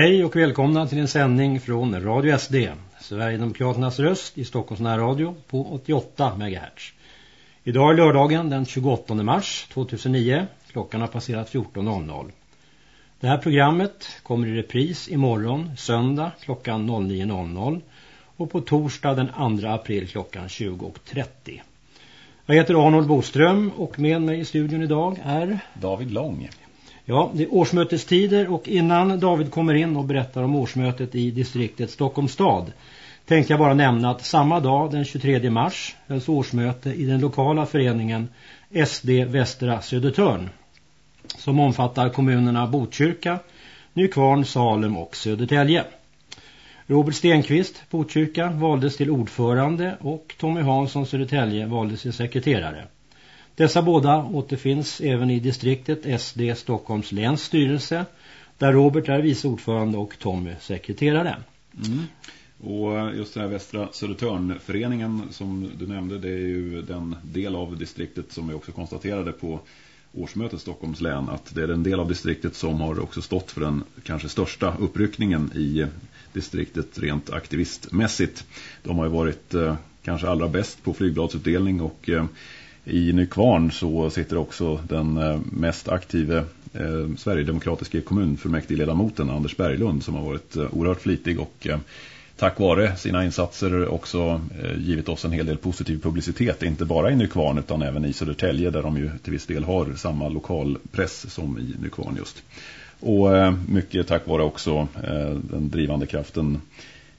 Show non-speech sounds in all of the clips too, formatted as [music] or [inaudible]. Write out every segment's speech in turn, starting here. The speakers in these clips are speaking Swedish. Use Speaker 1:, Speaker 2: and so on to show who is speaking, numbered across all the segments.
Speaker 1: Hej och välkomna till en sändning från Radio SD, Sverigedemokraternas röst i Stockholms närradio på 88 MHz. Idag är lördagen den 28 mars 2009, klockan har passerat 14.00. Det här programmet kommer i repris imorgon, söndag klockan 09.00 och på torsdag den 2 april klockan 20.30. Jag heter Arnold Boström och med mig i studion idag är...
Speaker 2: David Lång.
Speaker 1: Ja, det är årsmötestider och innan David kommer in och berättar om årsmötet i distriktet Stockholms stad tänkte jag bara nämna att samma dag den 23 mars hölls årsmöte i den lokala föreningen SD Västra Södertörn som omfattar kommunerna Botkyrka, Nykvarn, Salem och Södertälje. Robert Stenqvist, Botkyrka, valdes till ordförande och Tommy Hansson, Södertälje, valdes till sekreterare. Dessa båda återfinns även i distriktet SD Stockholms läns styrelse där Robert är vice ordförande och Tommy sekreterare.
Speaker 2: Mm. Och just den här Västra Södertörnföreningen som du nämnde det är ju den del av distriktet som vi också konstaterade på årsmötet Stockholms län att det är den del av distriktet som har också stått för den kanske största uppryckningen i distriktet rent aktivistmässigt. De har ju varit eh, kanske allra bäst på flygbladsutdelning och eh, i Nykvarn så sitter också den eh, mest aktive eh, Sverigedemokratiska kommunfullmäktigeledamoten Anders Berglund som har varit eh, oerhört flitig och eh, tack vare sina insatser också eh, givit oss en hel del positiv publicitet, inte bara i Nykvarn utan även i Södertälje där de ju till viss del har samma lokalpress som i Nykvarn just. Och eh, mycket tack vare också eh, den drivande kraften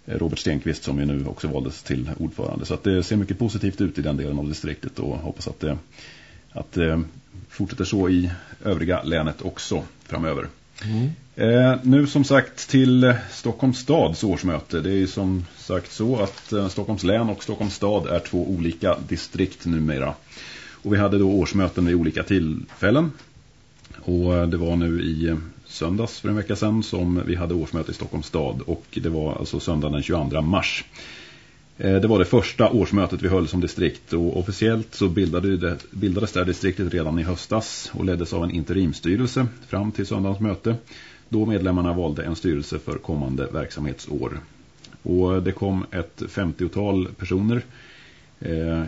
Speaker 2: Robert Stenqvist som ju nu också valdes till ordförande. Så det ser mycket positivt ut i den delen av distriktet och hoppas att det, att det fortsätter så i övriga länet också framöver. Mm. Eh, nu som sagt till Stockholms stads årsmöte. Det är ju som sagt så att eh, Stockholms län och Stockholms stad är två olika distrikt numera. Och vi hade då årsmöten vid olika tillfällen. Och eh, det var nu i söndags för en vecka sedan som vi hade årsmöte i Stockholms stad och det var alltså söndagen den 22 mars. Eh, det var det första årsmötet vi höll som distrikt och officiellt så bildades det här distriktet redan i höstas och leddes av en interimstyrelse fram till söndagens möte då medlemmarna valde en styrelse för kommande verksamhetsår. Och det kom ett 50-tal personer. Eh,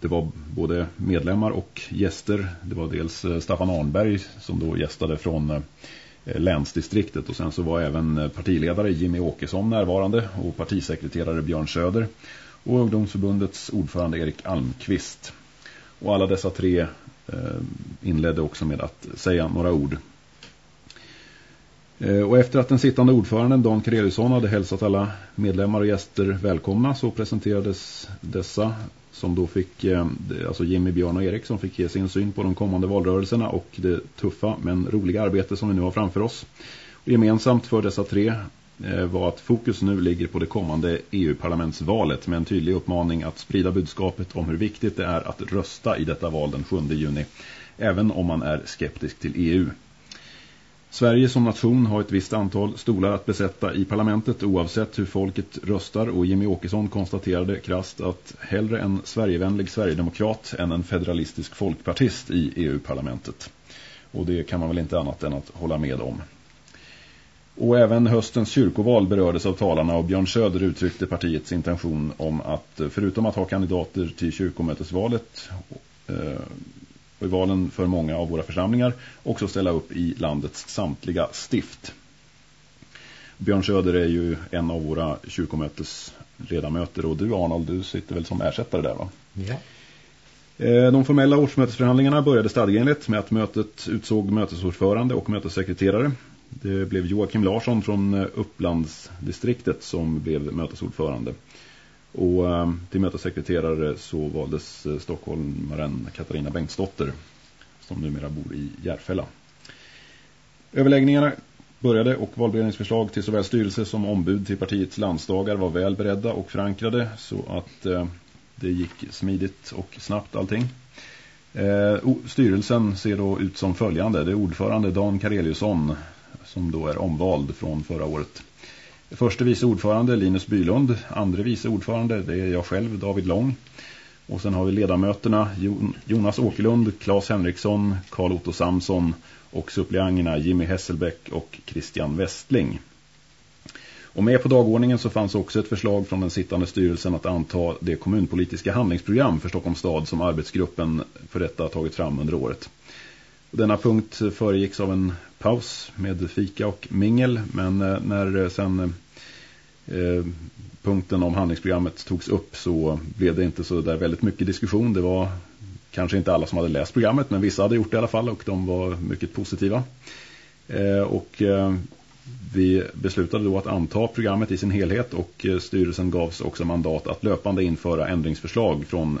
Speaker 2: det var både medlemmar och gäster. Det var dels eh, Staffan Arnberg som då gästade från eh, länsdistriktet och sen så var även eh, partiledare Jimmy Åkesson närvarande och partisekreterare Björn Söder och ungdomsförbundets ordförande Erik Almqvist. Och alla dessa tre inledde också med att säga några ord. Och efter att den sittande ordföranden Dan Kareliusson hade hälsat alla medlemmar och gäster välkomna så presenterades dessa som då fick, eh, alltså Jimmy, Björn och Erik som fick ge sin syn på de kommande valrörelserna och det tuffa men roliga arbete som vi nu har framför oss. Och gemensamt för dessa tre eh, var att fokus nu ligger på det kommande EU-parlamentsvalet med en tydlig uppmaning att sprida budskapet om hur viktigt det är att rösta i detta val den 7 juni, även om man är skeptisk till EU. Sverige som nation har ett visst antal stolar att besätta i parlamentet oavsett hur folket röstar och Jimmy Åkesson konstaterade krast att hellre en Sverigevänlig Sverigedemokrat än en federalistisk folkpartist i EU-parlamentet. Och det kan man väl inte annat än att hålla med om. Och även höstens kyrkoval berördes av talarna och Björn Söder uttryckte partiets intention om att förutom att ha kandidater till kyrkomötesvalet eh, och i valen för många av våra församlingar också ställa upp i landets samtliga stift. Björn Söder är ju en av våra kyrkomötesledamöter och du Arnold, du sitter väl som ersättare där va?
Speaker 1: Ja.
Speaker 2: Eh, de formella årsmötesförhandlingarna började stadgenligt med att mötet utsåg mötesordförande och mötessekreterare. Det blev Joakim Larsson från Upplandsdistriktet som blev mötesordförande. Och ehm, till mötessekreterare så valdes eh, stockholmaren Katarina Bengtsdotter som numera bor i Järfälla. Överläggningarna började och valberedningsförslag till såväl styrelse som ombud till partiets landsdagar var väl beredda och förankrade så att eh, det gick smidigt och snabbt allting. Eh, styrelsen ser då ut som följande. Det är ordförande Dan Kareliusson som då är omvald från förra året. Förste vice ordförande Linus Bylund, andra vice ordförande det är jag själv David Lång Och sen har vi ledamöterna Jonas Åkerlund, Claes Henriksson, Karl Otto Samson och suppleanterna Jimmy Hesselbäck och Christian Westling. Och med på dagordningen så fanns också ett förslag från den sittande styrelsen att anta det kommunpolitiska handlingsprogram för Stockholms stad som arbetsgruppen för detta tagit fram under året. Denna punkt föregicks av en paus med fika och mingel men eh, när eh, sen eh, punkten om handlingsprogrammet togs upp så blev det inte så där väldigt mycket diskussion. Det var kanske inte alla som hade läst programmet men vissa hade gjort det i alla fall och de var mycket positiva. Och vi beslutade då att anta programmet i sin helhet och styrelsen gavs också mandat att löpande införa ändringsförslag från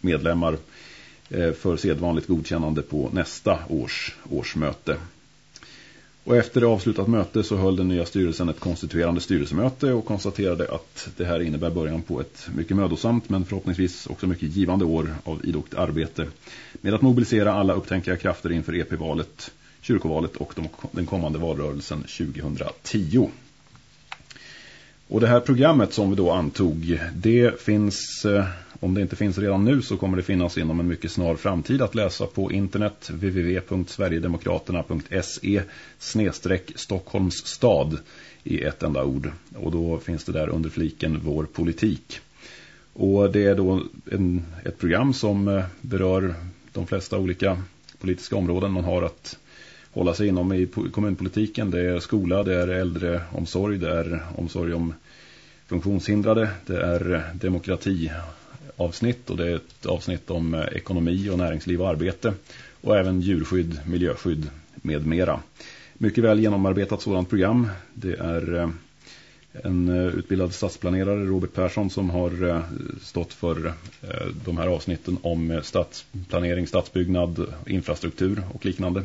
Speaker 2: medlemmar Eh, för sedvanligt godkännande på nästa års årsmöte. Och efter avslutat möte så höll den nya styrelsen ett konstituerande styrelsemöte och konstaterade att det här innebär början på ett mycket mödosamt men förhoppningsvis också mycket givande år av idogt arbete med att mobilisera alla upptänkliga krafter inför EP-valet, kyrkovalet och den kommande valrörelsen 2010. Och det här programmet som vi då antog, det finns, eh, om det inte finns redan nu så kommer det finnas inom en mycket snar framtid att läsa på internet www.sverigedemokraterna.se snedstreck Stockholms stad i ett enda ord. Och då finns det där under fliken Vår politik. Och det är då en, ett program som eh, berör de flesta olika politiska områden man har att hålla sig inom i kommunpolitiken. Det är skola, det är äldreomsorg, det är omsorg om funktionshindrade, det är demokrati avsnitt och det är ett avsnitt om eh, ekonomi och näringsliv och arbete och även djurskydd, miljöskydd med mera. Mycket väl genomarbetat sådant program. Det är eh, en eh, utbildad stadsplanerare, Robert Persson, som har stått för de här avsnitten om stadsplanering, stadsbyggnad, infrastruktur och liknande.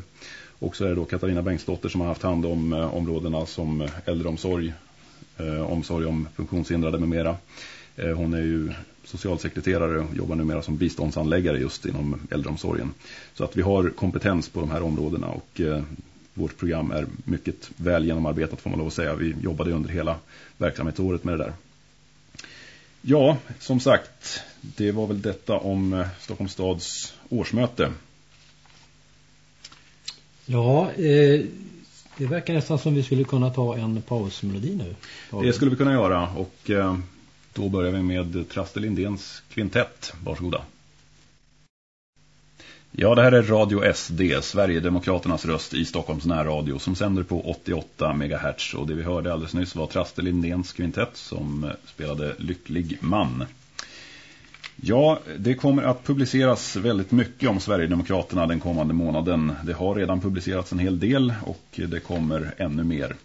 Speaker 2: Och så är det då Katarina Bengtsdotter som har haft hand om områdena som äldreomsorg, omsorg om funktionshindrade med mera. Hon är ju socialsekreterare och jobbar numera som biståndsanläggare just inom äldreomsorgen. Så att vi har kompetens på de här områdena och eh, vårt program är mycket väl genomarbetat får man lov att säga. Vi jobbade under hela verksamhetsåret med det där. Ja, som sagt, det var väl detta om eh, Stockholms stads årsmöte.
Speaker 1: Ja, eh, det verkar nästan som vi skulle kunna ta en pausmelodi nu.
Speaker 2: Det skulle vi kunna göra och eh, då börjar vi med Traste Lindéns kvintett. Varsågoda. Ja, det här är Radio SD, Sverigedemokraternas röst i Stockholms närradio som sänder på 88 MHz. Och det vi hörde alldeles nyss var Traste Lindéns kvintett som spelade Lycklig man. Ja, det kommer att publiceras väldigt mycket om Sverigedemokraterna den kommande månaden. Det har redan publicerats en hel del och det kommer ännu mer.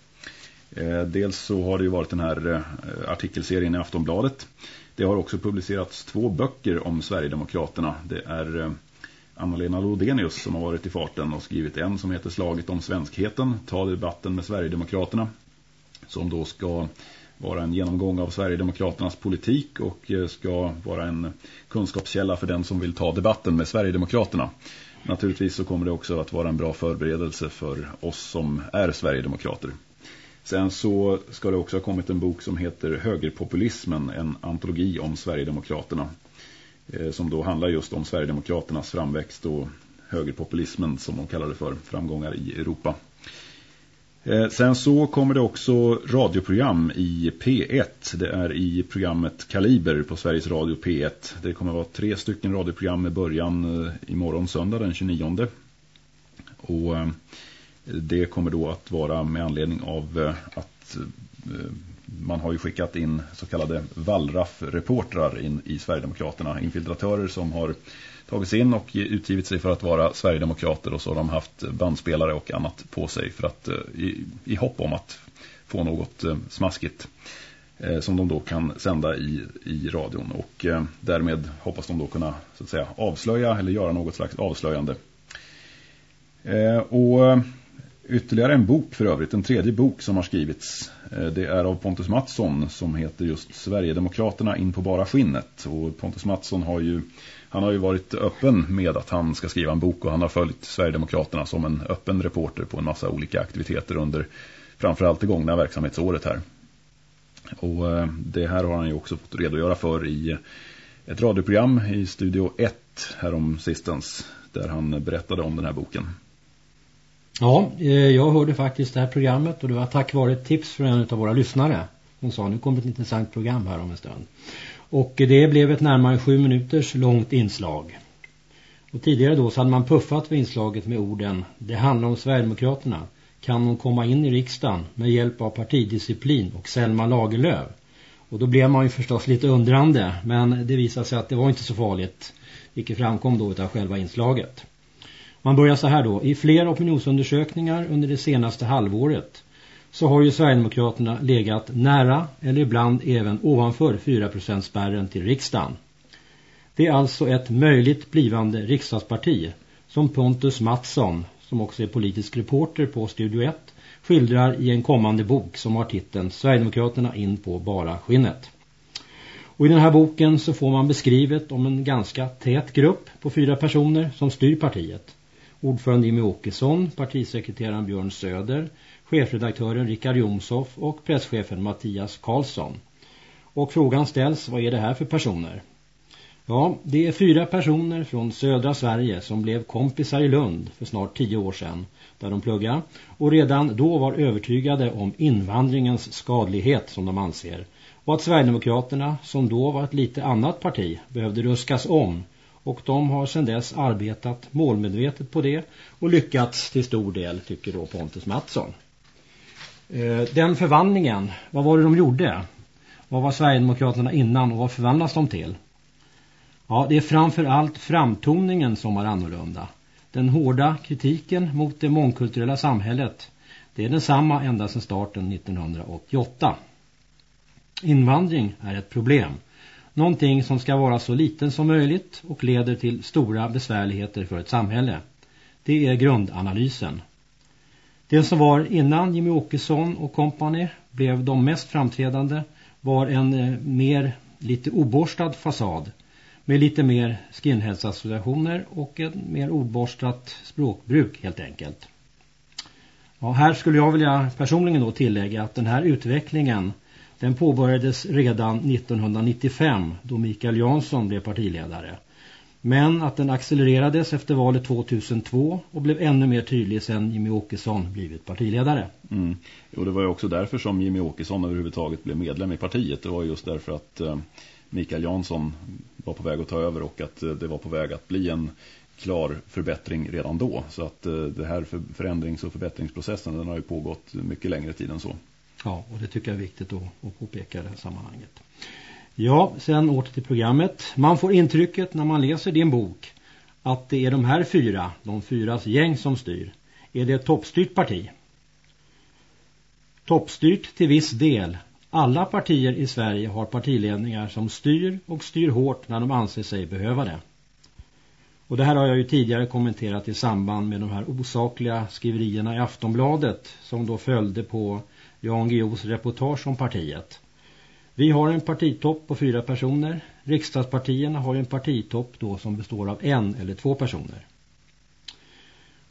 Speaker 2: Eh, dels så har det ju varit den här eh, artikelserien i Aftonbladet. Det har också publicerats två böcker om Sverigedemokraterna. Det är eh, Anna-Lena Lodenius som har varit i farten och skrivit en som heter Slaget om svenskheten. Ta debatten med Sverigedemokraterna. Som då ska vara en genomgång av Sverigedemokraternas politik och ska vara en kunskapskälla för den som vill ta debatten med Sverigedemokraterna. Naturligtvis så kommer det också att vara en bra förberedelse för oss som är Sverigedemokrater. Sen så ska det också ha kommit en bok som heter Högerpopulismen, en antologi om Sverigedemokraterna. Eh, som då handlar just om Sverigedemokraternas framväxt och högerpopulismen som de kallar det för, framgångar i Europa. Eh, sen så kommer det också radioprogram i P1. Det är i programmet Kaliber på Sveriges Radio P1. Det kommer att vara tre stycken radioprogram med början eh, imorgon söndag den 29. Och det kommer då att vara med anledning av eh, att eh, man har ju skickat in så kallade Wallraff-reportrar in i Sverigedemokraterna. Infiltratörer som har tagits in och utgivit sig för att vara Sverigedemokrater och så har de haft bandspelare och annat på sig för att eh, i, i hopp om att få något smaskigt som de då kan sända i, i radion och därmed hoppas de då kunna så att säga avslöja eller göra något slags avslöjande. Och ytterligare en bok för övrigt, en tredje bok som har skrivits. Eh, det är av Pontus Mattsson som heter just Sverigedemokraterna in på bara skinnet. Och Pontus Mattsson har ju han har ju varit öppen med att han ska skriva en bok och han har följt Sverigedemokraterna som en öppen reporter på en massa olika aktiviteter under framförallt det gångna verksamhetsåret här. Och eh, det här har han ju också fått redogöra för i ett radioprogram i Studio 1 härom sistens där han berättade om den här boken.
Speaker 1: Ja, eh, jag hörde faktiskt det här programmet och det var tack vare ett tips från en av våra lyssnare. Hon sa nu kommer ett intressant program här om en stund. Och det blev ett närmare sju minuters långt inslag. Och tidigare då så hade man puffat för inslaget med orden Det handlar om Sverigedemokraterna. Kan de komma in i riksdagen med hjälp av partidisciplin och Selma Lagerlöf? Och då blev man ju förstås lite undrande men det visade sig att det var inte så farligt. Vilket framkom då av själva inslaget. Man börjar så här då. I flera opinionsundersökningar under det senaste halvåret så har ju Sverigedemokraterna legat nära eller ibland även ovanför 4%-spärren till riksdagen. Det är alltså ett möjligt blivande riksdagsparti som Pontus Mattsson, som också är politisk reporter på Studio 1, skildrar i en kommande bok som har titeln Sverigedemokraterna in på bara skinnet. Och i den här boken så får man beskrivet om en ganska tät grupp på fyra personer som styr partiet. Ordförande Jimmy Åkesson, partisekreteraren Björn Söder, chefredaktören Rickard Jomsoff och presschefen Mattias Karlsson. Och frågan ställs, vad är det här för personer? Ja, det är fyra personer från södra Sverige som blev kompisar i Lund för snart tio år sedan, där de pluggade, och redan då var övertygade om invandringens skadlighet som de anser, och att Sverigedemokraterna, som då var ett lite annat parti, behövde ruskas om, och de har sedan dess arbetat målmedvetet på det och lyckats till stor del, tycker då Pontus Mattsson. Eh, den förvandlingen, vad var det de gjorde? Vad var Sverigedemokraterna innan och vad förvandlas de till? Ja, det är framför allt framtoningen som är annorlunda. Den hårda kritiken mot det mångkulturella samhället, det är densamma ända sedan starten 1988. Invandring är ett problem. Någonting som ska vara så liten som möjligt och leder till stora besvärligheter för ett samhälle. Det är grundanalysen. Det som var innan Jimmy Åkesson och kompani blev de mest framträdande var en eh, mer lite oborstad fasad med lite mer skinheadsassociationer och ett mer oborstat språkbruk helt enkelt. Ja, här skulle jag vilja personligen då tillägga att den här utvecklingen den påbörjades redan 1995 då Mikael Jansson blev partiledare. Men att den accelererades efter valet 2002 och blev ännu mer tydlig sedan Jimmy Åkesson blivit partiledare.
Speaker 2: Mm. Och det var ju också därför som Jimmy Åkesson överhuvudtaget blev medlem i partiet. Det var just därför att eh, Mikael Jansson var på väg att ta över och att eh, det var på väg att bli en klar förbättring redan då. Så att eh, det här förändrings- och förbättringsprocessen den har ju pågått mycket längre tid än så.
Speaker 1: Ja, och det tycker jag är viktigt att, att påpeka i det här sammanhanget. Ja, sen åter till programmet. Man får intrycket när man läser din bok att det är de här fyra, de fyras gäng som styr. Är det ett toppstyrt parti? Toppstyrt till viss del. Alla partier i Sverige har partiledningar som styr och styr hårt när de anser sig behöva det. Och det här har jag ju tidigare kommenterat i samband med de här osakliga skriverierna i Aftonbladet som då följde på Jan Guillous reportage om partiet. Vi har en partitopp på fyra personer. Riksdagspartierna har en partitopp då som består av en eller två personer.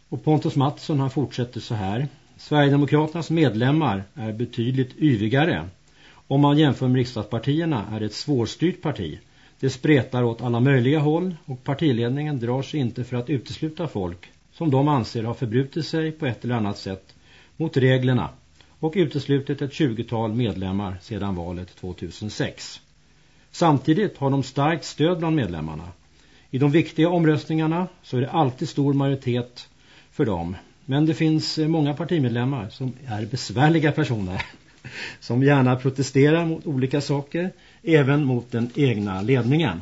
Speaker 1: Och Pontus Mattsson han fortsätter så här. Sverigedemokraternas medlemmar är betydligt yvigare. Om man jämför med riksdagspartierna är det ett svårstyrt parti. Det spretar åt alla möjliga håll och partiledningen drar sig inte för att utesluta folk som de anser har förbrutit sig på ett eller annat sätt mot reglerna och uteslutit ett 20-tal medlemmar sedan valet 2006. Samtidigt har de starkt stöd bland medlemmarna. I de viktiga omröstningarna så är det alltid stor majoritet för dem. Men det finns många partimedlemmar som är besvärliga personer [laughs] som gärna protesterar mot olika saker, även mot den egna ledningen.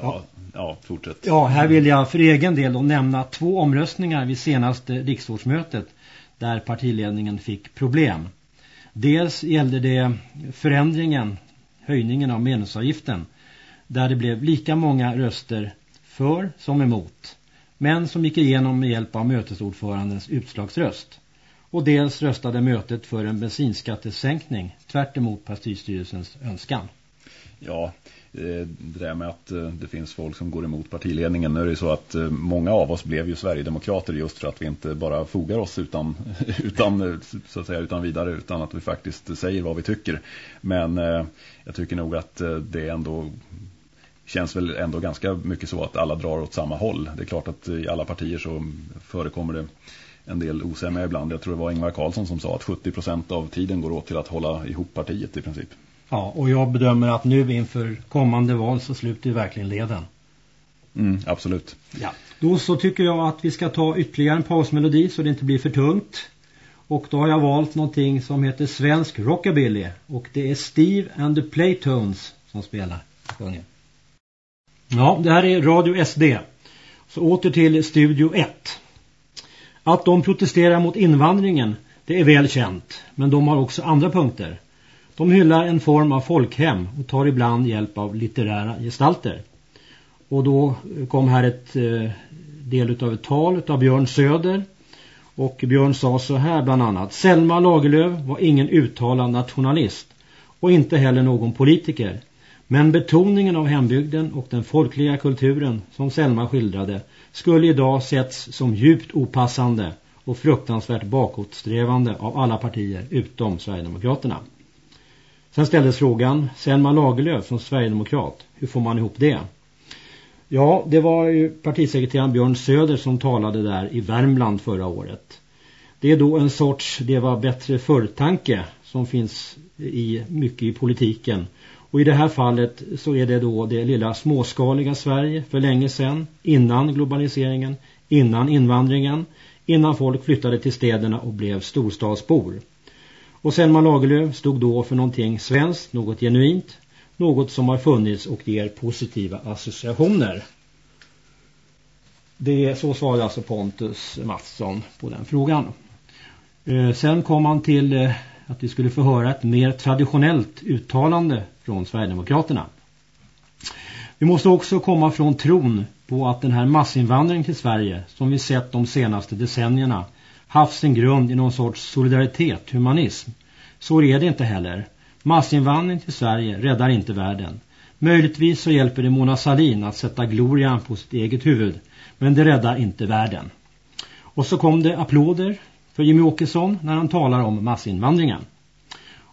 Speaker 2: Ja, ja, fortsätt.
Speaker 1: Ja, här vill jag för egen del nämna två omröstningar vid senaste riksdagsmötet där partiledningen fick problem. Dels gällde det förändringen, höjningen av medlemsavgiften, där det blev lika många röster för som emot, men som gick igenom med hjälp av mötesordförandens utslagsröst. Och dels röstade mötet för en bensinskattesänkning tvärt emot partistyrelsens önskan.
Speaker 2: Ja, Eh, det där med att eh, det finns folk som går emot partiledningen. Nu är det så att eh, många av oss blev ju Sverigedemokrater just för att vi inte bara fogar oss utan, [laughs] utan, så att säga, utan vidare utan att vi faktiskt säger vad vi tycker. Men jag tycker nog att det ändå känns väl ändå ganska mycket så att alla drar åt samma håll. Det är klart att i alla partier så förekommer det en del osämja ibland. Jag tror det var Ingvar Carlsson som sa att 70% av tiden går åt till att hålla ihop partiet i princip.
Speaker 1: Ja, och jag bedömer att nu inför kommande val så slutar verkligen leden.
Speaker 2: Mm, absolut.
Speaker 1: Ja. Då så tycker jag att vi ska ta ytterligare en pausmelodi så det inte blir för tungt. Och då har jag valt någonting som heter Svensk Rockabilly. Och det är Steve and the Playtones som spelar. Sjunger. Ja, det här är Radio SD. Så åter till Studio 1. Att de protesterar mot invandringen, det är väl känt. Men de har också andra punkter. De hyllar en form av folkhem och tar ibland hjälp av litterära gestalter. Och då kom här ett eh, del av ett tal av Björn Söder. Och Björn sa så här bland annat. Selma Lagerlöf var ingen uttalad nationalist. Och inte heller någon politiker. Men betoningen av hembygden och den folkliga kulturen som Selma skildrade skulle idag setts som djupt opassande och fruktansvärt bakåtsträvande av alla partier utom Sverigedemokraterna. Sen ställdes frågan, Selma Lagerlöf som Sverigedemokrat, hur får man ihop det? Ja, det var ju partisekreteraren Björn Söder som talade där i Värmland förra året. Det är då en sorts det var bättre förtanke som finns i mycket i politiken och i det här fallet så är det då det lilla småskaliga Sverige för länge sedan, innan globaliseringen, innan invandringen, innan folk flyttade till städerna och blev storstadsbor. Och Selma Lagerlöf stod då för någonting svenskt, något genuint, något som har funnits och ger positiva associationer. Det är så svarade alltså Pontus Mattsson på den frågan. Eh, sen kom han till eh, att vi skulle få höra ett mer traditionellt uttalande från Sverigedemokraterna. Vi måste också komma från tron på att den här massinvandringen till Sverige som vi sett de senaste decennierna haft sin grund i någon sorts solidaritet, humanism. Så är det inte heller. Massinvandring till Sverige räddar inte världen. Möjligtvis så hjälper det Mona Salin att sätta glorian på sitt eget huvud. Men det räddar inte världen. Och så kom det applåder för Jimmy Åkesson när han talar om massinvandringen.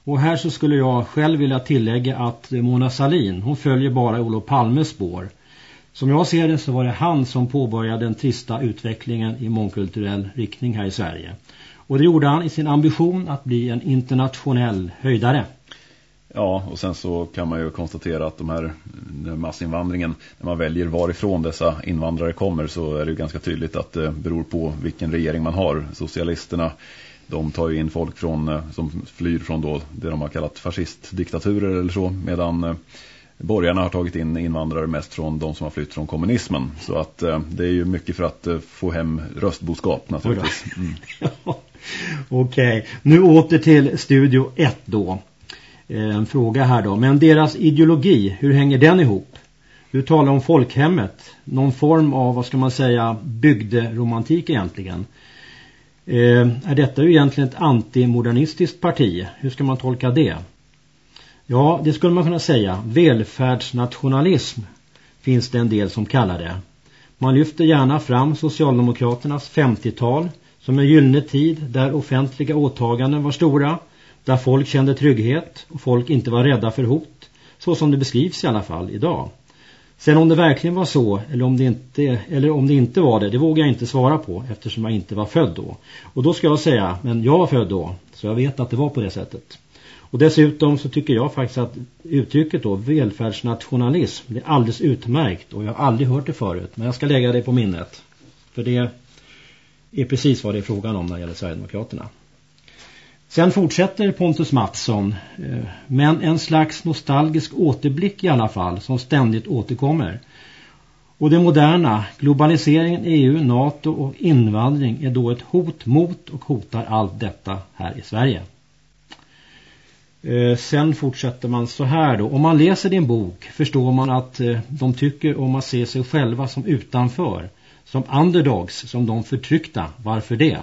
Speaker 1: Och här så skulle jag själv vilja tillägga att Mona Salin, hon följer bara Olof Palmes spår. Som jag ser det så var det han som påbörjade den trista utvecklingen i mångkulturell riktning här i Sverige. Och det gjorde han i sin ambition att bli en internationell höjdare.
Speaker 2: Ja, och sen så kan man ju konstatera att de här massinvandringen, när man väljer varifrån dessa invandrare kommer så är det ju ganska tydligt att det beror på vilken regering man har. Socialisterna, de tar ju in folk från, eh, som flyr från då det de har kallat fascistdiktaturer eller så, medan eh, borgarna har tagit in invandrare mest från de som har flytt från kommunismen. Så att eh, det är ju mycket för att få hem röstboskap naturligtvis. Mm. [laughs]
Speaker 1: Okej, okay. nu åter till Studio 1 då. Eh, en fråga här då. Men deras ideologi, hur hänger den ihop? Du talar om folkhemmet. Någon form av, vad ska man säga, bygderomantik egentligen. Eh, är detta ju egentligen ett antimodernistiskt parti? Hur ska man tolka det? Ja, det skulle man kunna säga. Välfärdsnationalism finns det en del som kallar det. Man lyfter gärna fram Socialdemokraternas 50-tal som en gyllene tid där offentliga åtaganden var stora- där folk kände trygghet och folk inte var rädda för hot. Så som det beskrivs i alla fall idag. Sen om det verkligen var så eller om det inte, eller om det inte var det, det vågar jag inte svara på eftersom jag inte var född då. Och då ska jag säga, men jag var född då, så jag vet att det var på det sättet. Och dessutom så tycker jag faktiskt att uttrycket då, välfärdsnationalism, det är alldeles utmärkt och jag har aldrig hört det förut. Men jag ska lägga det på minnet. För det är precis vad det är frågan om när det gäller Sverigedemokraterna. Sen fortsätter Pontus Mattsson, eh, men en slags nostalgisk återblick i alla fall som ständigt återkommer. Och det moderna, globaliseringen, EU, NATO och invandring är då ett hot mot och hotar allt detta här i Sverige. Eh, sen fortsätter man så här då. Om man läser din bok förstår man att eh, de tycker om att se sig själva som utanför. Som underdogs, som de förtryckta. Varför det?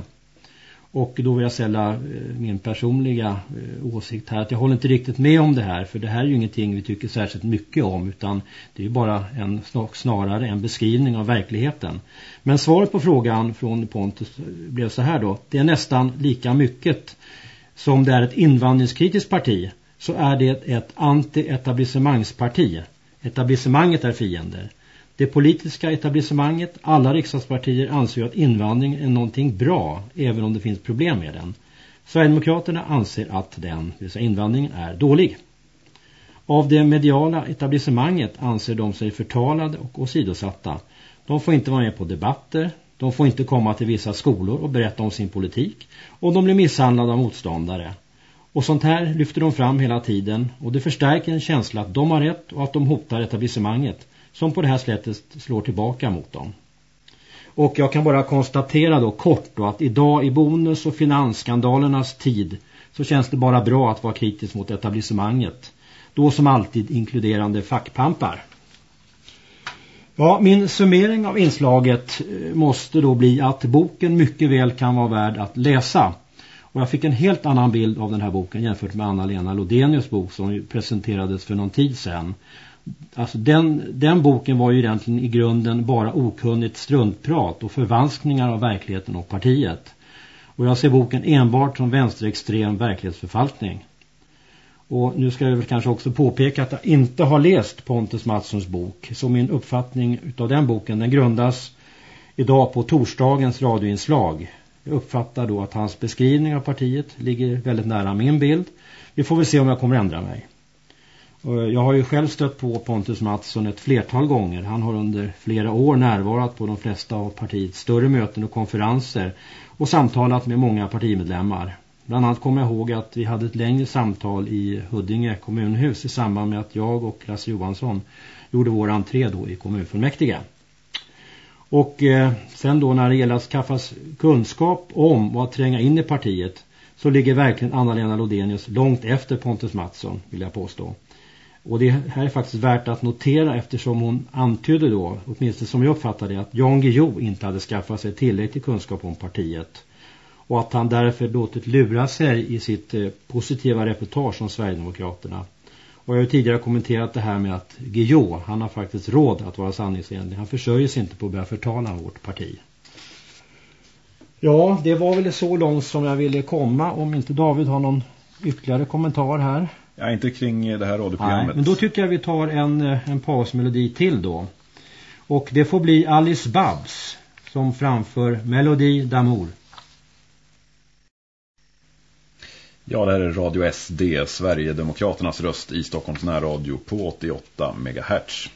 Speaker 1: Och då vill jag ställa eh, min personliga eh, åsikt här att jag håller inte riktigt med om det här för det här är ju ingenting vi tycker särskilt mycket om utan det är ju bara en, snarare en beskrivning av verkligheten. Men svaret på frågan från Pontus eh, blev så här då. Det är nästan lika mycket som det är ett invandringskritiskt parti så är det ett anti-etablissemangsparti. Etablissemanget är fiender. Det politiska etablissemanget, alla riksdagspartier anser att invandring är någonting bra även om det finns problem med den. Sverigedemokraterna anser att den, det vill säga invandringen, är dålig. Av det mediala etablissemanget anser de sig förtalade och åsidosatta. De får inte vara med på debatter, de får inte komma till vissa skolor och berätta om sin politik och de blir misshandlade av motståndare. Och sånt här lyfter de fram hela tiden och det förstärker en känsla att de har rätt och att de hotar etablissemanget som på det här sättet slår tillbaka mot dem. Och jag kan bara konstatera då kort då att idag i bonus- och finansskandalernas tid så känns det bara bra att vara kritisk mot etablissemanget. Då som alltid inkluderande fackpampar. Ja, min summering av inslaget eh, måste då bli att boken mycket väl kan vara värd att läsa. Och jag fick en helt annan bild av den här boken jämfört med Anna-Lena Lodenius bok som presenterades för någon tid sedan. Alltså den, den boken var ju egentligen i grunden bara okunnigt struntprat och förvanskningar av verkligheten och partiet. Och jag ser boken enbart som vänsterextrem verklighetsförfalskning. Och nu ska jag väl kanske också påpeka att jag inte har läst Pontus Matssons bok. Så min uppfattning av den boken den grundas idag på torsdagens radioinslag. Jag uppfattar då att hans beskrivning av partiet ligger väldigt nära min bild. Vi får väl se om jag kommer ändra mig. Jag har ju själv stött på Pontus Mattsson ett flertal gånger. Han har under flera år närvarat på de flesta av partiets större möten och konferenser och samtalat med många partimedlemmar. Bland annat kommer jag ihåg att vi hade ett längre samtal i Huddinge kommunhus i samband med att jag och Lasse Johansson gjorde vår entré då i kommunfullmäktige. Och eh, sen då när det gäller att skaffa kunskap om och att tränga in i partiet så ligger verkligen Anna-Lena Lodenius långt efter Pontus Mattsson vill jag påstå. Och det här är faktiskt värt att notera eftersom hon antydde då, åtminstone som jag uppfattade att Jan Guillou inte hade skaffat sig tillräcklig kunskap om partiet. Och att han därför låtit lura sig i sitt eh, positiva reportage om Sverigedemokraterna. Och jag har tidigare kommenterat det här med att Guillou, han har faktiskt råd att vara sanningsenlig. Han försörjer sig inte på att börja förtala vårt parti. Ja, det var väl så långt som jag ville komma. Om inte David har någon ytterligare kommentar här.
Speaker 2: Ja, inte kring det här radioprogrammet. Nej,
Speaker 1: men då tycker jag vi tar en, eh, en pausmelodi till då. Och det får bli Alice Babs som framför Melodi d'Amour.
Speaker 2: Ja, det här är Radio SD, Sverigedemokraternas röst i Stockholms närradio på 88 MHz.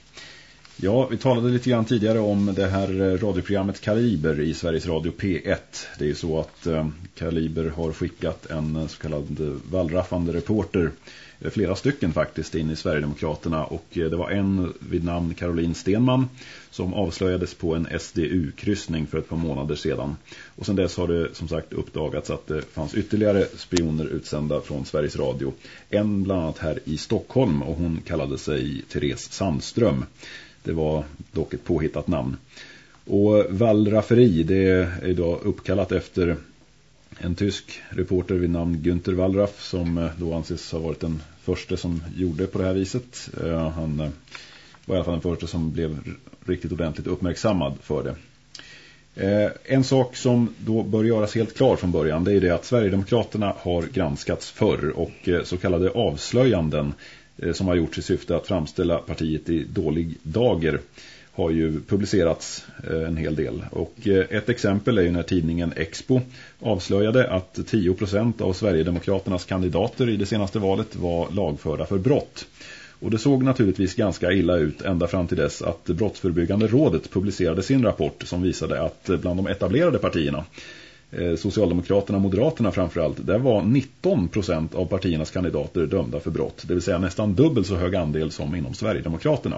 Speaker 2: Ja, vi talade lite grann tidigare om det här eh, radioprogrammet Kaliber i Sveriges Radio P1. Det är ju så att eh, Kaliber har skickat en eh, så kallad vallraffande reporter Eh, flera stycken faktiskt in i Sverigedemokraterna och eh, det var en vid namn Caroline Stenman som avslöjades på en SDU-kryssning för ett par månader sedan. Och sen dess har det som sagt uppdagats att det fanns ytterligare spioner utsända från Sveriges Radio. En bland annat här i Stockholm och hon kallade sig Therese Sandström. Det var dock ett påhittat namn. Och Wallrafferi det är idag uppkallat efter en tysk reporter vid namn Günther Wallraff som eh, då anses ha varit en första som gjorde på det här viset. Eh, han eh, var i alla fall den första som blev riktigt ordentligt uppmärksammad för det. Eh, en sak som då bör göras helt klar från början det är det att Sverigedemokraterna har granskats förr och så kallade avslöjanden som har gjorts i syfte att framställa partiet i dålig dager har ju publicerats eh, en hel del. Och eh, ett exempel är ju när tidningen Expo avslöjade att 10% av Sverigedemokraternas kandidater i det senaste valet var lagförda för brott. Och det såg naturligtvis ganska illa ut ända fram till dess att Brottsförebyggande rådet publicerade sin rapport som visade att eh, bland de etablerade partierna Socialdemokraterna och Moderaterna framförallt, där var 19% av partiernas kandidater dömda för brott. Det vill säga nästan dubbelt så hög andel som inom Sverigedemokraterna.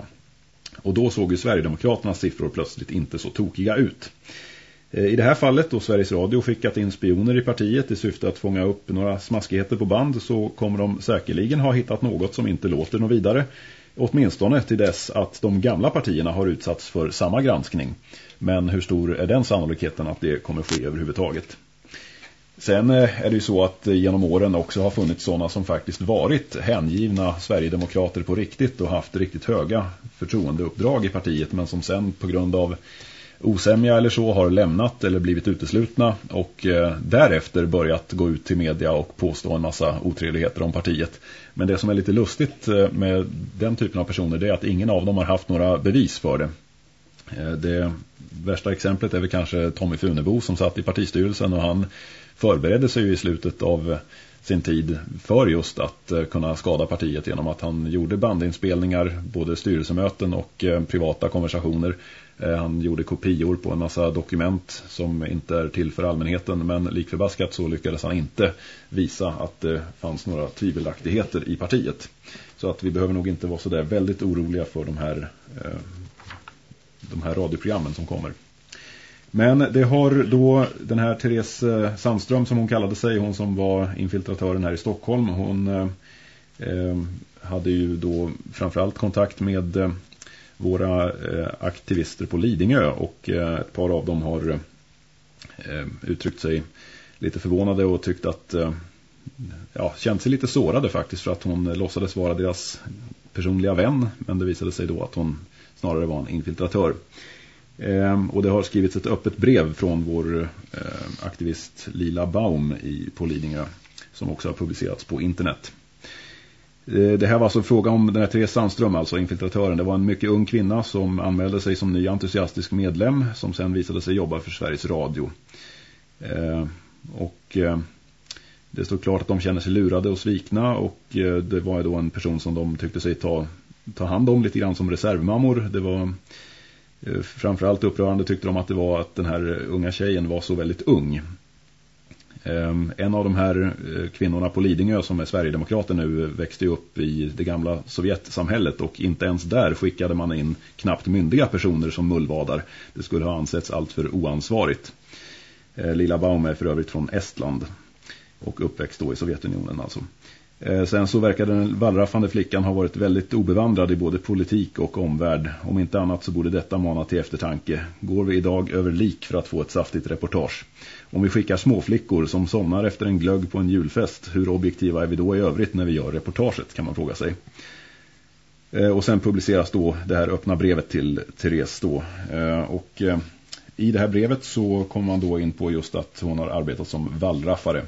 Speaker 2: Och då såg ju Sverigedemokraternas siffror plötsligt inte så tokiga ut. Eh, I det här fallet då Sveriges Radio skickat in spioner i partiet i syfte att fånga upp några smaskigheter på band så kommer de säkerligen ha hittat något som inte låter något vidare. Åtminstone till dess att de gamla partierna har utsatts för samma granskning. Men hur stor är den sannolikheten att det kommer ske överhuvudtaget? Sen eh, är det ju så att eh, genom åren också har funnits sådana som faktiskt varit hängivna Sverigedemokrater på riktigt och haft riktigt höga förtroendeuppdrag i partiet men som sen på grund av osämja eller så har lämnat eller blivit uteslutna och eh, därefter börjat gå ut till media och påstå en massa otrevligheter om partiet. Men det som är lite lustigt eh, med den typen av personer det är att ingen av dem har haft några bevis för det. Eh, det värsta exemplet är väl kanske Tommy Funebo som satt i partistyrelsen och han förberedde sig i slutet av eh, sin tid för just att eh, kunna skada partiet genom att han gjorde bandinspelningar, både styrelsemöten och eh, privata konversationer. Han gjorde kopior på en massa dokument som inte är till för allmänheten men likförbaskat så lyckades han inte visa att det fanns några tvivelaktigheter i partiet. Så att vi behöver nog inte vara så där väldigt oroliga för de här, de här radioprogrammen som kommer. Men det har då den här Therese eh, Sandström som hon kallade sig, hon som var infiltratören här i Stockholm, hon eh, eh, hade ju då framförallt kontakt med eh, våra eh, aktivister på Lidingö och eh, ett par av dem har eh, uttryckt sig lite förvånade och tyckt att ja, känt sig lite sårade faktiskt för att hon låtsades vara deras personliga vän men det visade sig då att hon snarare var en infiltratör. Ehm, och det har skrivits ett öppet brev från vår eh, aktivist Lila Baum på Lidingö som också har publicerats på internet. Eh, det här var alltså fråga om den här Therese Sandström, alltså infiltratören. Det var en mycket ung kvinna som anmälde sig som ny entusiastisk medlem som sen visade sig jobba för Sveriges Radio. Ehm, och eh, det stod klart att de känner sig lurade och svikna och det var då en person som de tyckte sig ta, ta hand om lite grann som reservmammor. Det var Eh, framförallt upprörande tyckte de att det var att den här unga tjejen var så väldigt ung. Ehm, en av de här eh, kvinnorna på Lidingö som är Sverigedemokrater nu växte upp i det gamla Sovjetsamhället och inte ens där skickade man in knappt myndiga personer som mullvadar. Det skulle ha ansetts allt för oansvarigt. Eh, Lilla Baum är för övrigt från Estland och uppväxt då i Sovjetunionen alltså. Eh, sen så verkar den vallraffande flickan ha varit väldigt obevandrad i både politik och omvärld. Om inte annat så borde detta mana till eftertanke. Går vi idag över lik för att få ett saftigt reportage? Om vi skickar småflickor som somnar efter en glögg på en julfest, hur objektiva är vi då i övrigt när vi gör reportaget kan man fråga sig. Eh, och sen publiceras då det här öppna brevet till Therese då. Eh, och i det här brevet så kommer man då in på just att hon har arbetat som vallraffare.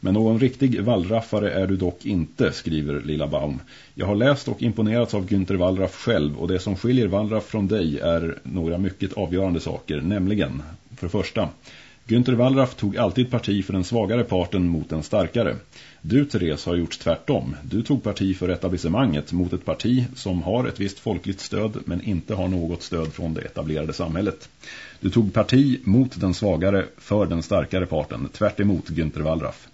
Speaker 2: Men någon riktig vallraffare är du dock inte, skriver Lilla Baum. Jag har läst och imponerats av Günther Wallraff själv och det som skiljer Wallraff från dig är några mycket avgörande saker, nämligen för första. Günther Wallraff tog alltid parti för den svagare parten mot den starkare. Du, Therese, har gjort tvärtom. Du tog parti för etablissemanget mot ett parti som har ett visst folkligt stöd men inte har något stöd från det etablerade samhället. Du tog parti mot den svagare för den starkare parten, tvärt emot Günther Wallraff.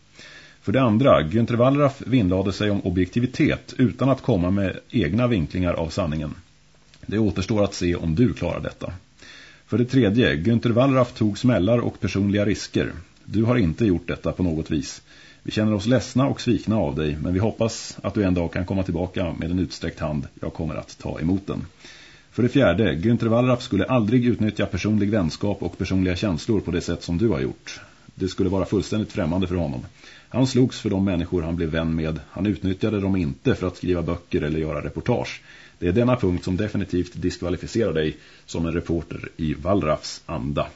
Speaker 2: För det andra, Günther Wallraff vinnlade sig om objektivitet utan att komma med egna vinklingar av sanningen. Det återstår att se om du klarar detta. För det tredje, Günther Wallraff tog smällar och personliga risker. Du har inte gjort detta på något vis. Vi känner oss ledsna och svikna av dig, men vi hoppas att du en dag kan komma tillbaka med en utsträckt hand. Jag kommer att ta emot den. För det fjärde, Günther Wallraff skulle aldrig utnyttja personlig vänskap och personliga känslor på det sätt som du har gjort. Det skulle vara fullständigt främmande för honom. Han slogs för de människor han blev vän med. Han utnyttjade dem inte för att skriva böcker eller göra reportage. Det är denna punkt som definitivt diskvalificerar dig som en reporter i Wallraffs anda.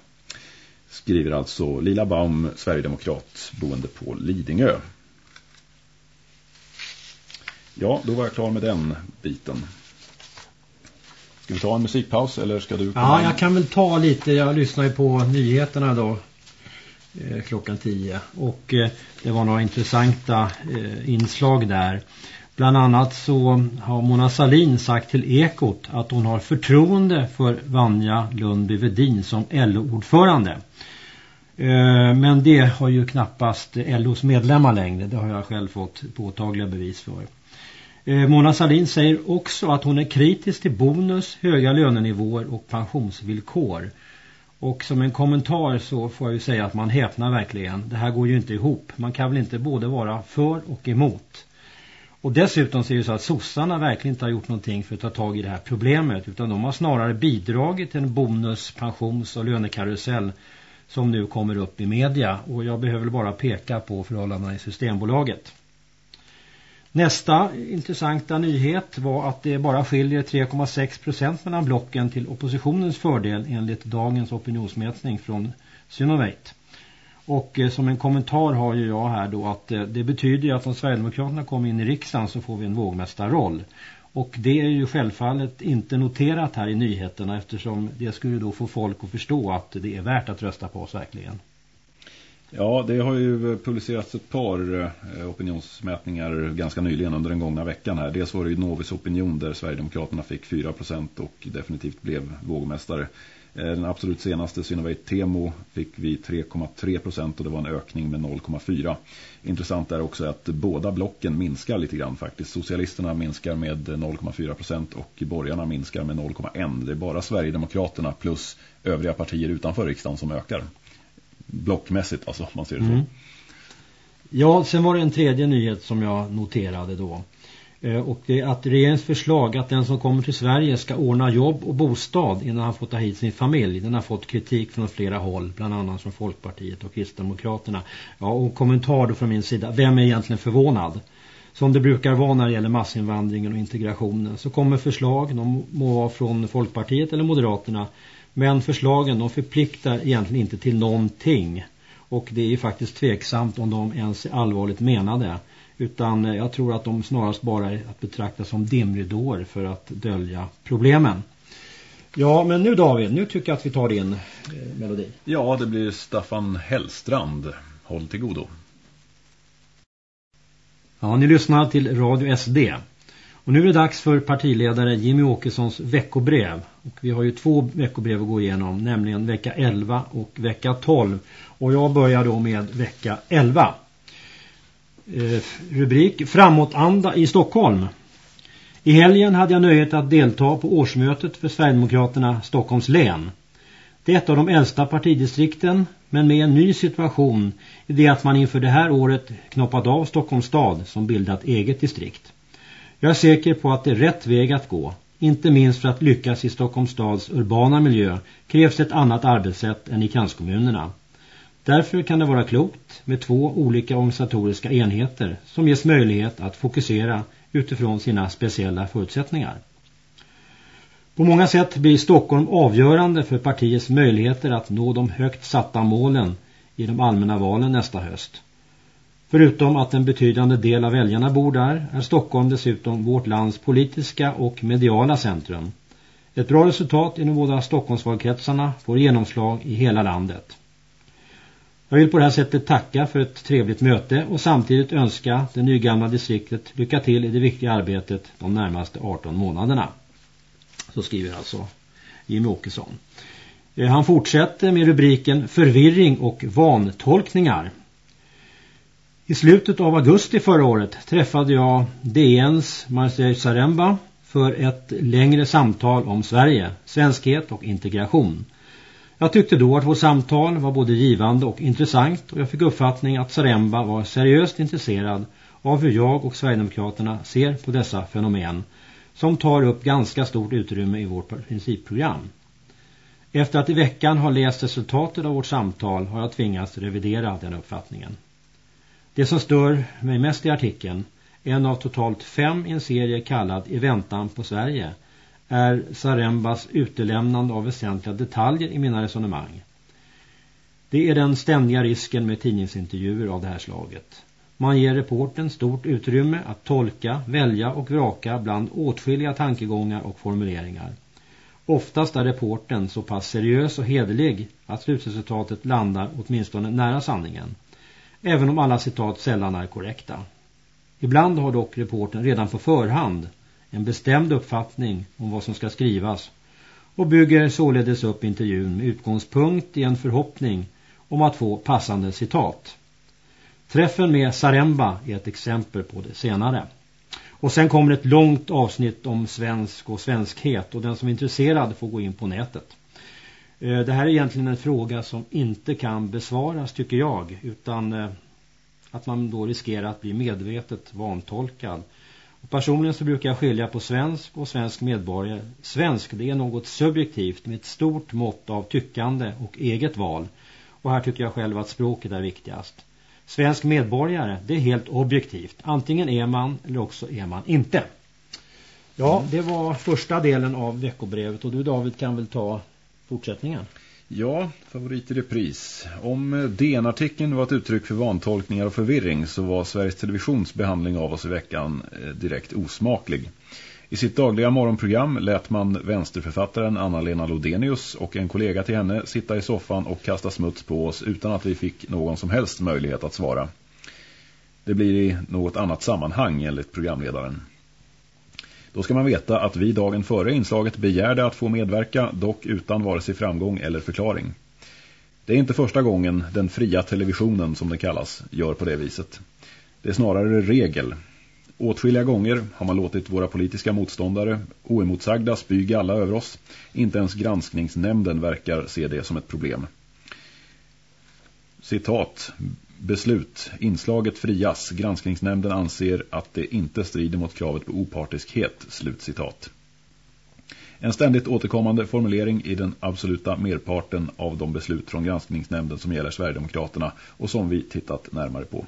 Speaker 2: Skriver alltså Lila Baum, Sverigedemokrat, boende på Lidingö. Ja, då var jag klar med den biten. Ska vi ta en musikpaus eller ska du?
Speaker 1: Ja, jag kan väl ta lite. Jag lyssnar ju på nyheterna då eh, klockan 10 och eh, det var några intressanta eh, inslag där. Bland annat så har Mona Salin sagt till Ekot att hon har förtroende för Vanja Lundby Vedin som LO-ordförande. Eh, men det har ju knappast LOs medlemmar längre. Det har jag själv fått påtagliga bevis för. Eh, Mona Salin säger också att hon är kritisk till bonus, höga lönenivåer och pensionsvillkor. Och som en kommentar så får jag ju säga att man häpnar verkligen. Det här går ju inte ihop. Man kan väl inte både vara för och emot. Och dessutom så är det så att sossarna verkligen inte har gjort någonting för att ta tag i det här problemet. Utan de har snarare bidragit till en bonus, pensions- och lönekarusell som nu kommer upp i media och jag behöver bara peka på förhållandena i Systembolaget. Nästa intressanta nyhet var att det bara skiljer 3,6 procent mellan blocken till oppositionens fördel enligt dagens opinionsmätning från Synovate. Och eh, som en kommentar har ju jag här då att eh, det betyder ju att om Sverigedemokraterna kommer in i riksdagen så får vi en vågmästarroll. Och det är ju självfallet inte noterat här i nyheterna eftersom det skulle då få folk att förstå att det är värt att rösta på oss verkligen.
Speaker 2: Ja, det har ju publicerats ett par eh, opinionsmätningar ganska nyligen under den gångna veckan här. Dels var det ju Novis opinion där Sverigedemokraterna fick 4% och definitivt blev vågmästare. Eh, den absolut senaste Synovate Temo fick vi 3,3% och det var en ökning med 0,4. Intressant är också att båda blocken minskar lite grann faktiskt. Socialisterna minskar med 0,4% och borgarna minskar med 0,1. Det är bara Sverigedemokraterna plus övriga partier utanför riksdagen som ökar. Blockmässigt alltså, om man ser det så. Mm.
Speaker 1: Ja, sen var det en tredje nyhet som jag noterade då. Eh, och det är att regeringens förslag att den som kommer till Sverige ska ordna jobb och bostad innan han får ta hit sin familj. Den har fått kritik från flera håll, bland annat från Folkpartiet och Kristdemokraterna. Ja, och kommentar då från min sida. Vem är egentligen förvånad? Som det brukar vara när det gäller massinvandringen och integrationen så kommer förslag, de må vara från Folkpartiet eller Moderaterna. Men förslagen de förpliktar egentligen inte till någonting. Och det är ju faktiskt tveksamt om de ens är allvarligt menade. Utan jag tror att de snarast bara är att betrakta som dimridåer för att dölja problemen. Ja, men nu David, nu tycker jag att vi tar din eh, melodi.
Speaker 2: Ja, det blir Staffan Hellstrand. Håll till godo.
Speaker 1: Ja, ni lyssnar till Radio SD. Och nu är det dags för partiledare Jimmy Åkessons veckobrev. Och vi har ju två veckobrev att gå igenom, nämligen vecka 11 och vecka 12. Och jag börjar då med vecka 11 eh, Eh, rubrik Framåtanda i Stockholm. I helgen hade jag nöjet att delta på årsmötet för Sverigedemokraterna Stockholms län. Det är ett av de äldsta partidistrikten men med en ny situation i det att man inför det här året knoppat av Stockholms stad som bildat eget distrikt. Jag är säker på att det är rätt väg att gå. Inte minst för att lyckas i Stockholms stads urbana miljö krävs ett annat arbetssätt än i kranskommunerna. Därför kan det vara klokt med två olika organisatoriska enheter som ges möjlighet att fokusera utifrån sina speciella förutsättningar. På många sätt blir Stockholm avgörande för partiets möjligheter att nå de högt satta målen i de allmänna valen nästa höst. Förutom att en betydande del av väljarna bor där är Stockholm dessutom vårt lands politiska och mediala centrum. Ett bra resultat i de båda Stockholmsvalkretsarna får genomslag i hela landet. Jag vill på det här sättet tacka för ett trevligt möte och samtidigt önska det nygamla distriktet lycka till i det viktiga arbetet de närmaste 18 månaderna. Så skriver alltså Jimmy Åkesson. Eh, han fortsätter med rubriken Förvirring och vantolkningar. I slutet av augusti förra året träffade jag DNs Marcel Saremba för ett längre samtal om Sverige, svenskhet och integration. Jag tyckte då att vårt samtal var både givande och intressant och jag fick uppfattning att Saremba var seriöst intresserad av hur jag och Sverigedemokraterna ser på dessa fenomen som tar upp ganska stort utrymme i vårt principprogram. Efter att i veckan ha läst resultatet av vårt samtal har jag tvingats revidera den uppfattningen. Det som stör mig mest i artikeln, en av totalt fem i en serie kallad I väntan på Sverige, är Sarembas utelämnande av väsentliga detaljer i mina resonemang. Det är den ständiga risken med tidningsintervjuer av det här slaget. Man ger reporten stort utrymme att tolka, välja och vraka bland åtskilliga tankegångar och formuleringar. Oftast är reporten så pass seriös och hederlig att slutresultatet landar åtminstone nära sanningen. Även om alla citat sällan är korrekta. Ibland har dock reporten redan på förhand en bestämd uppfattning om vad som ska skrivas och bygger således upp intervjun med utgångspunkt i en förhoppning om att få passande citat. Träffen med Saremba är ett exempel på det senare. Och sen kommer ett långt avsnitt om svensk och svenskhet och den som är intresserad får gå in på nätet. Eh, det här är egentligen en fråga som inte kan besvaras tycker jag utan eh, att man då riskerar att bli medvetet vantolkad personligen så brukar jag skilja på svensk och svensk medborgare. Svensk det är något subjektivt med ett stort mått av tyckande och eget val. Och här tycker jag själv att språket är viktigast. Svensk medborgare, det är helt objektivt. Antingen är man eller också är man inte. Ja, det var första delen av veckobrevet och du David kan väl ta fortsättningen.
Speaker 2: Ja, favorit i repris. Om eh, DN-artikeln var ett uttryck för vantolkningar och förvirring så var Sveriges Televisions behandling av oss i veckan eh, direkt osmaklig. I sitt dagliga morgonprogram lät man vänsterförfattaren Anna-Lena Lodenius och en kollega till henne sitta i soffan och kasta smuts på oss utan att vi fick någon som helst möjlighet att svara. Det blir i något annat sammanhang enligt programledaren. Då ska man veta att vi dagen före inslaget begärde att få medverka, dock utan vare sig framgång eller förklaring. Det är inte första gången den fria televisionen, som den kallas, gör på det viset. Det är snarare regel. Åtskilliga gånger har man låtit våra politiska motståndare oemotsagda spyga alla över oss. Inte ens granskningsnämnden verkar se det som ett problem. Citat. Beslut. Inslaget frias. Granskningsnämnden anser att det inte strider mot kravet på opartiskhet. Slutcitat. En ständigt återkommande formulering i den absoluta merparten av de beslut från granskningsnämnden som gäller Sverigedemokraterna och som vi tittat närmare på.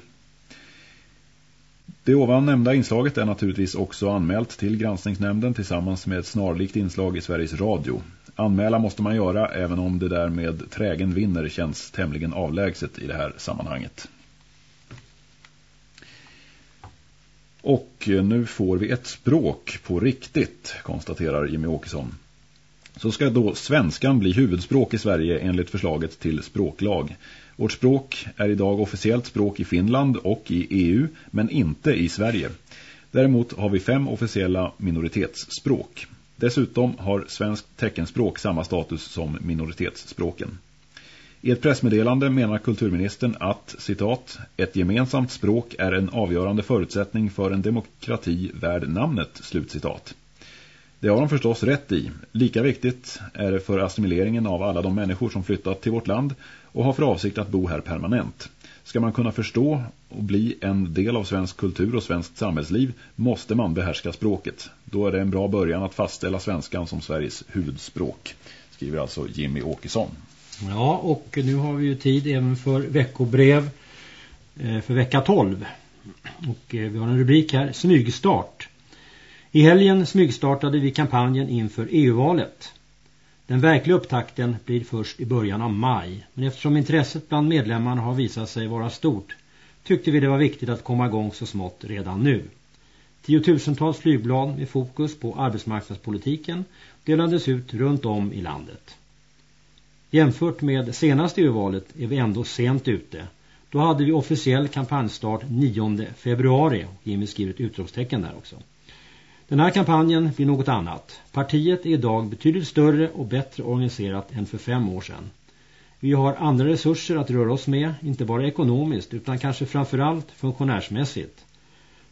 Speaker 2: Det ovan nämnda inslaget är naturligtvis också anmält till granskningsnämnden tillsammans med ett snarlikt inslag i Sveriges Radio. Anmäla måste man göra även om det där med trägen vinner känns tämligen avlägset i det här sammanhanget. Och eh, nu får vi ett språk på riktigt, konstaterar Jimmy Åkesson. Så ska då svenskan bli huvudspråk i Sverige enligt förslaget till språklag. Vårt språk är idag officiellt språk i Finland och i EU, men inte i Sverige. Däremot har vi fem officiella minoritetsspråk. Dessutom har svenskt teckenspråk samma status som minoritetsspråken. I ett pressmeddelande menar kulturministern att, citat, ett gemensamt språk är en avgörande förutsättning för en demokrati värd namnet, slutcitat. Det har de förstås rätt i. Lika viktigt är det för assimileringen av alla de människor som flyttat till vårt land och har för avsikt att bo här permanent. Ska man kunna förstå och bli en del av svensk kultur och svenskt samhällsliv måste man behärska språket. Då är det en bra början att fastställa svenskan som Sveriges huvudspråk, skriver alltså Jimmy Åkesson.
Speaker 1: Ja, och nu har vi ju tid även för veckobrev eh, för vecka 12. Och eh, vi har en rubrik här, smygstart. I helgen smygstartade vi kampanjen inför EU-valet. Den verkliga upptakten blir först i början av maj. Men eftersom intresset bland medlemmarna har visat sig vara stort tyckte vi det var viktigt att komma igång så smått redan nu. Tiotusentals flygblad med fokus på arbetsmarknadspolitiken delades ut runt om i landet. Jämfört med senaste EU-valet är vi ändå sent ute. Då hade vi officiell kampanjstart 9 februari. Jimmy skriver ett utropstecken där också. Den här kampanjen blir något annat. Partiet är idag betydligt större och bättre organiserat än för fem år sedan. Vi har andra resurser att röra oss med, inte bara ekonomiskt utan kanske framförallt funktionärsmässigt.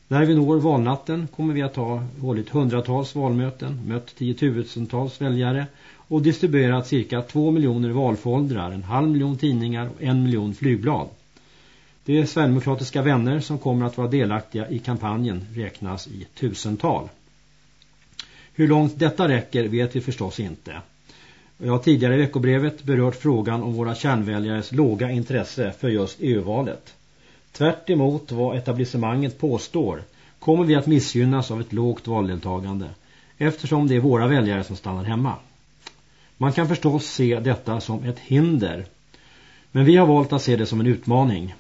Speaker 1: När vi når valnatten kommer vi att ha hållit hundratals valmöten, mött tiotusentals väljare och distribuerat cirka två miljoner valfoldrar, en halv miljon tidningar och en miljon flygblad. Det är Sverigedemokratiska vänner som kommer att vara delaktiga i kampanjen räknas i tusental. Hur långt detta räcker vet vi förstås inte. Jag har tidigare i veckobrevet berört frågan om våra kärnväljares låga intresse för just EU-valet. Tvärt emot vad etablissemanget påstår kommer vi att missgynnas av ett lågt valdeltagande eftersom det är våra väljare som stannar hemma. Man kan förstås se detta som ett hinder men vi har valt att se det som en utmaning.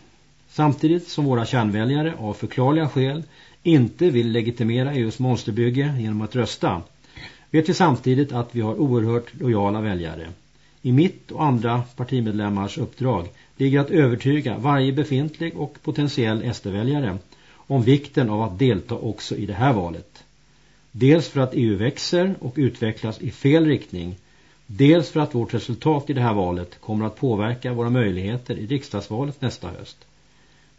Speaker 1: Samtidigt som våra kärnväljare av förklarliga skäl inte vill legitimera EUs monsterbygge genom att rösta vet vi samtidigt att vi har oerhört lojala väljare. I mitt och andra partimedlemmars uppdrag ligger att övertyga varje befintlig och potentiell SD-väljare om vikten av att delta också i det här valet. Dels för att EU växer och utvecklas i fel riktning, dels för att vårt resultat i det här valet kommer att påverka våra möjligheter i riksdagsvalet nästa höst.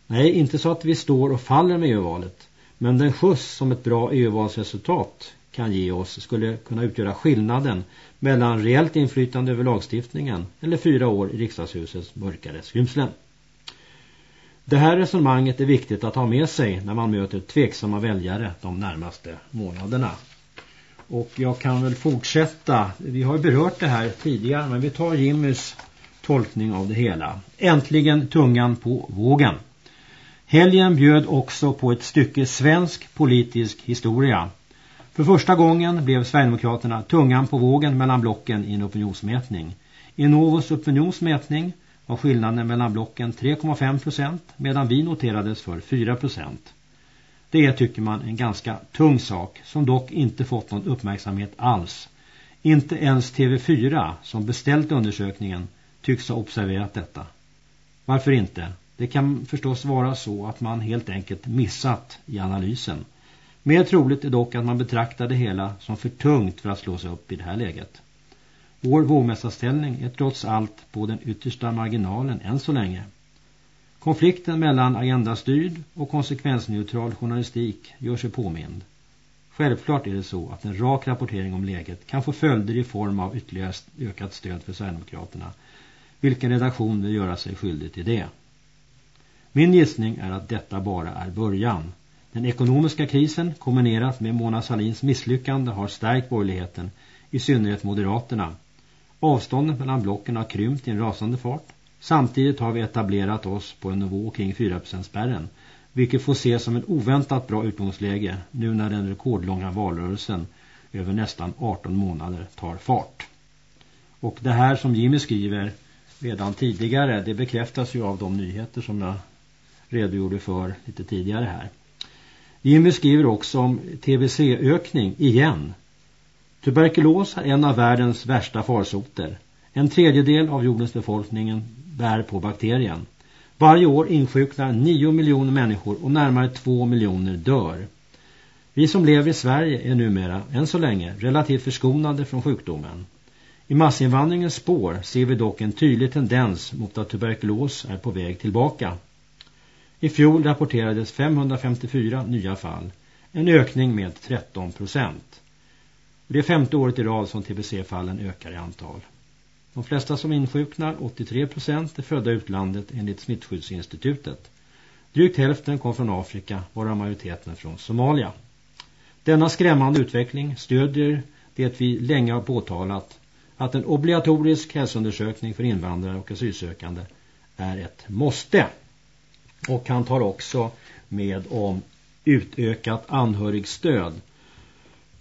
Speaker 1: Nej, inte så att vi står och faller med EU-valet, men den skjuts som ett bra EU-valsresultat kan ge oss skulle kunna utgöra skillnaden mellan reellt inflytande över lagstiftningen eller fyra år i riksdagshusets mörkare skrymslen. Det här resonemanget är viktigt att ha med sig när man möter tveksamma väljare de närmaste månaderna. Och jag kan väl fortsätta. Vi har berört det här tidigare men vi tar Jimmys tolkning av det hela. Äntligen tungan på vågen. Helgen bjöd också på ett stycke svensk politisk historia. För första gången blev Sverigedemokraterna tungan på vågen mellan blocken i en opinionsmätning. I Novos opinionsmätning var skillnaden mellan blocken 3,5 procent medan vi noterades för 4 procent. Det är tycker man en ganska tung sak som dock inte fått någon uppmärksamhet alls. Inte ens TV4 som beställt undersökningen tycks ha observerat detta. Varför inte? Det kan förstås vara så att man helt enkelt missat i analysen. Mer troligt är dock att man betraktar det hela som för tungt för att slå sig upp i det här läget. Vår vågmästarställning är trots allt på den yttersta marginalen än så länge. Konflikten mellan agendastyrd och konsekvensneutral journalistik gör sig påmind. Självklart är det så att en rak rapportering om läget kan få följder i form av ytterligare ökat stöd för Sverigedemokraterna. Vilken redaktion vill göra sig skyldig till det? Min gissning är att detta bara är början. Den ekonomiska krisen kombinerat med Mona Salins misslyckande har stärkt borgerligheten, i synnerhet Moderaterna. Avståndet mellan blocken har krympt i en rasande fart. Samtidigt har vi etablerat oss på en nivå kring 4%-spärren, vilket får ses som ett oväntat bra utgångsläge nu när den rekordlånga valrörelsen över nästan 18 månader tar fart. Och det här som Jimmy skriver redan tidigare, det bekräftas ju av de nyheter som jag redogjorde för lite tidigare här. Jimmy skriver också om TBC-ökning igen. Tuberkulos är en av världens värsta farsoter. En tredjedel av jordens befolkningen bär på bakterien. Varje år insjuknar 9 miljoner människor och närmare 2 miljoner dör. Vi som lever i Sverige är numera, än så länge, relativt förskonade från sjukdomen. I massinvandringens spår ser vi dock en tydlig tendens mot att tuberkulos är på väg tillbaka. I fjol rapporterades 554 nya fall, en ökning med 13 procent. Det är femte året i rad som TBC-fallen ökar i antal. De flesta som insjuknar, 83 procent, är födda i utlandet enligt Smittskyddsinstitutet. Drygt hälften kom från Afrika, varav majoriteten från Somalia. Denna skrämmande utveckling stödjer det vi länge har påtalat att en obligatorisk hälsoundersökning för invandrare och asylsökande är ett måste. Och han tar också med om utökat anhörigstöd.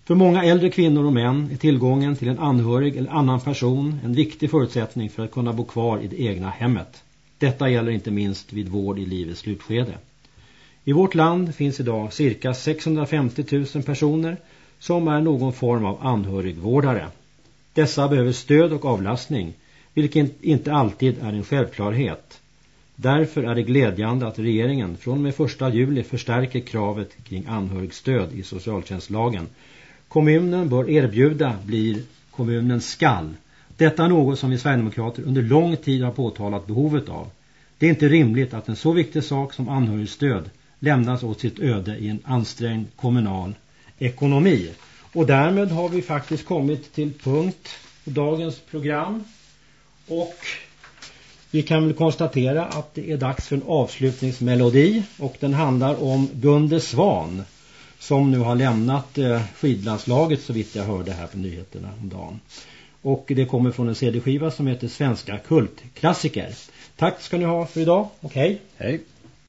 Speaker 1: För många äldre kvinnor och män är tillgången till en anhörig eller annan person en viktig förutsättning för att kunna bo kvar i det egna hemmet. Detta gäller inte minst vid vård i livets slutskede. I vårt land finns idag cirka 650 000 personer som är någon form av anhörigvårdare. Dessa behöver stöd och avlastning, vilket inte alltid är en självklarhet. Därför är det glädjande att regeringen från och med 1 juli förstärker kravet kring anhörigstöd i socialtjänstlagen. Kommunen bör erbjuda blir kommunen skall. Detta är något som vi Sverigedemokrater under lång tid har påtalat behovet av. Det är inte rimligt att en så viktig sak som anhörigstöd lämnas åt sitt öde i en ansträngd kommunal ekonomi. Och därmed har vi faktiskt kommit till punkt på dagens program. Och vi kan väl konstatera att det är dags för en avslutningsmelodi och den handlar om Gunde Svan som nu har lämnat eh, skidlandslaget så vitt jag hörde här på nyheterna om dagen. Och det kommer från en CD-skiva som heter Svenska kultklassiker. Tack ska ni ha för idag och hej.
Speaker 2: Hej.